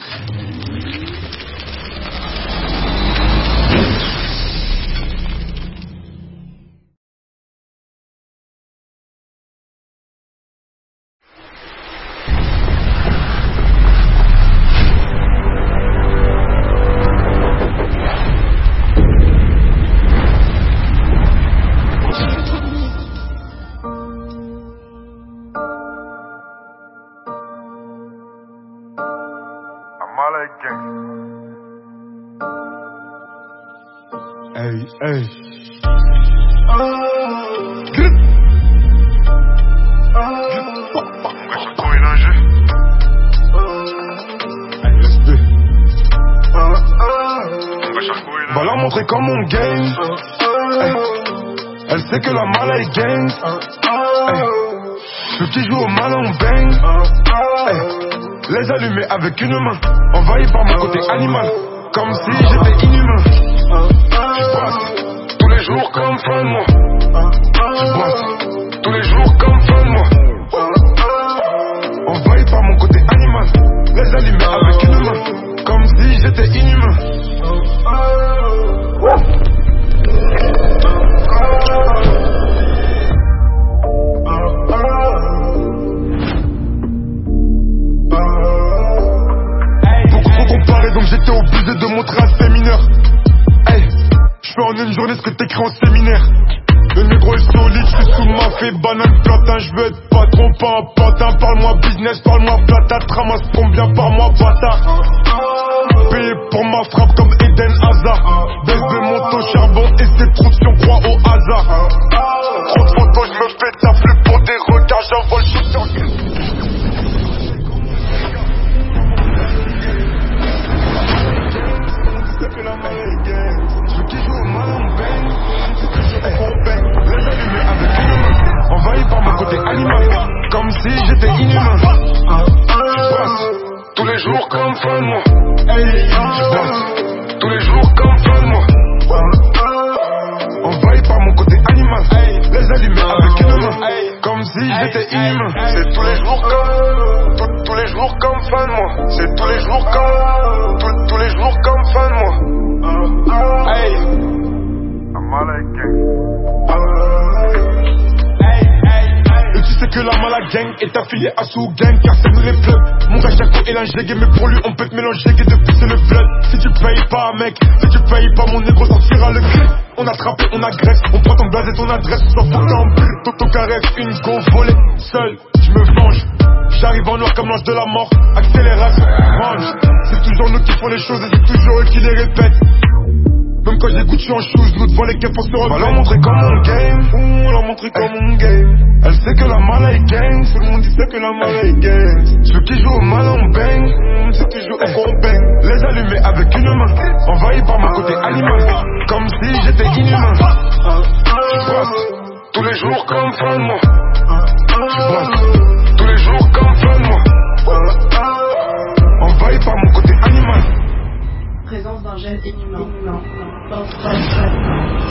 何? Amala Gang. Hey, hey. Va leur montrer comment on game. Hey. Elle sait que la mala est gang. Hey. Ceux qui jouent au mal on bang. Hey. Les allumer avec une main. Envahi par mon côté animal. Comme si j'étais inhumain. Tous les jours comme fin de mois. Donc j'étais obligé de montrer un séminaire. Hey, je fais en une journée ce que t'écris en séminaire. Le négro est solide, je suis sous ma fait banane platin, je veux être patron, pas un patin. Parle-moi business, parle-moi plata, ramasse combien par mois, bâtard. Payé pour ma frappe si j'étais inhumain. Tous les jours comme fin de mois. Tous les jours comme fin de mois. Envahi par mon côté animal. Les allumer avec une main. Comme si j'étais inhumain. C'est tous les jours Et tu sais que la gang est à sous gang car c'est nous les plugs. Mon gars Chaco est l'ingégué mais pour lui on peut te mélanger et depuis c'est le blood. Si tu payes pas mec, si tu payes pas mon négro sortira le clé. On a attrapé, on agresse, on prend ton blaze et ton adresse, on s'en fout bleu. Toto caresse, une go volée, seul, je me venge. J'arrive en noir comme l'ange de la mort, accélération, mange. C'est toujours nous qui font les choses et c'est toujours eux qui les répètent. Quand j'ai Gucci en shoes, nous devant les keufs on se remet. Va leur montrer comment on game, on leur montrer comment on game. Elle sait que la mala est gang, tout le monde dit que la mala est gang. Ceux qui jouent au mal on bang, ceux qui jouent au con bang. Les allumer avec une main, envahi par mon côté animal. Comme si j'étais inhumain. Je passe tous les jours comme fin de mois. Je d'un dans-